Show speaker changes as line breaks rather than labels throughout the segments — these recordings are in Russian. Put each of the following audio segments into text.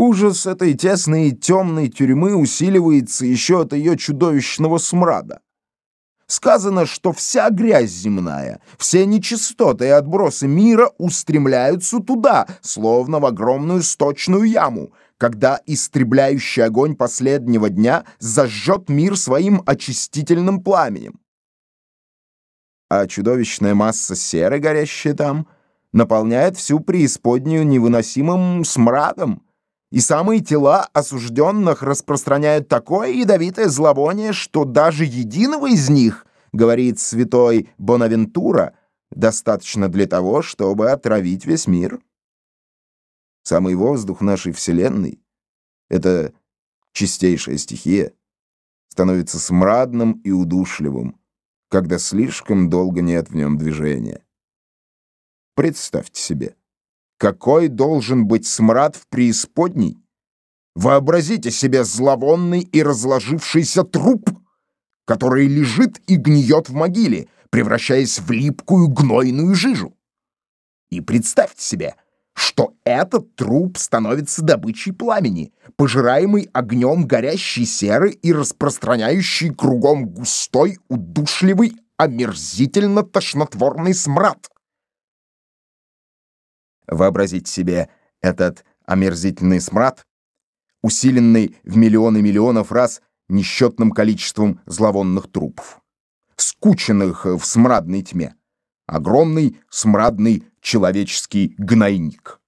Ужас этой тесной и темной тюрьмы усиливается еще от ее чудовищного смрада. Сказано, что вся грязь земная, все нечистоты и отбросы мира устремляются туда, словно в огромную сточную яму, когда истребляющий огонь последнего дня зажжет мир своим очистительным пламенем. А чудовищная масса серы, горящая там, наполняет всю преисподнюю невыносимым смрадом, и самые тела осужденных распространяют такое ядовитое зловоние, что даже единого из них, говорит святой Бонавентура, достаточно для того, чтобы отравить весь мир. Самый воздух нашей Вселенной — это чистейшая стихия, становится смрадным и удушливым, когда слишком долго нет в нем движения. Представьте себе. Какой должен быть смрад в преисподней? Вообразите себе зловонный и разложившийся труп, который лежит и гниет в могиле, превращаясь в липкую гнойную жижу. И представьте себе, что этот труп становится добычей пламени, пожираемый огнем горящей серы и распространяющий кругом густой, удушливый, омерзительно-тошнотворный смрад. Вообразить себе этот омерзительный смрад, усиленный в миллионы миллионов раз несчетным количеством зловонных трупов, скученных в смрадной тьме, огромный смрадный человеческий гнойник.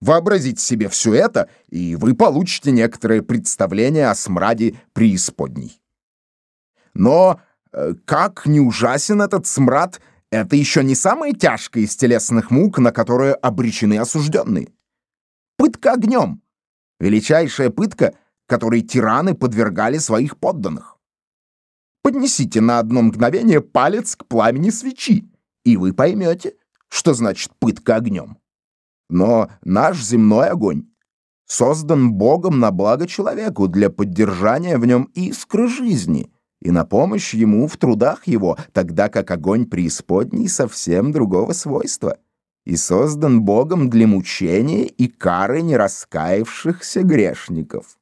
Вообразить себе все это, и вы получите некоторое представление о смраде преисподней. Но э, как не ужасен этот смрад это еще не самая тяжкая из телесных мук, на которые обречены осужденные. Пытка огнем. Величайшая пытка, которой тираны подвергали своих подданных. Поднесите на одно мгновение палец к пламени свечи, и вы поймете, что значит пытка огнем. Но наш земной огонь создан Богом на благо человеку для поддержания в нем искры жизни — и на помощь ему в трудах его, тогда как огонь преисподней совсем другого свойства и создан Богом для мучения и кары нераскаявшихся грешников.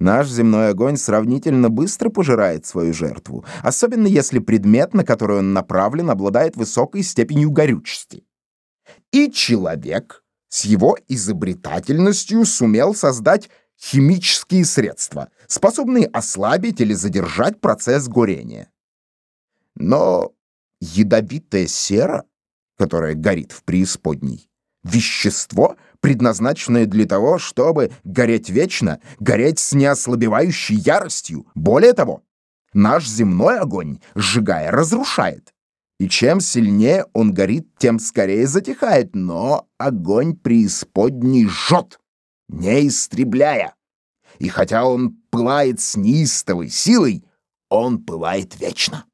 Наш земной огонь сравнительно быстро пожирает свою жертву, особенно если предмет, на который он направлен, обладает высокой степенью горючести. И человек с его изобретательностью сумел создать химические средства, способные ослабить или задержать процесс горения. Но ядовитая сера, которая горит в преисподней, вещество, предназначенное для того, чтобы гореть вечно, гореть с неослабевающей яростью. Более того, наш земной огонь, сжигая, разрушает. И чем сильнее он горит, тем скорее затихает, но огонь преисподней жжет не истребляя. И хотя он пылает с неистовой силой, он пылает вечно.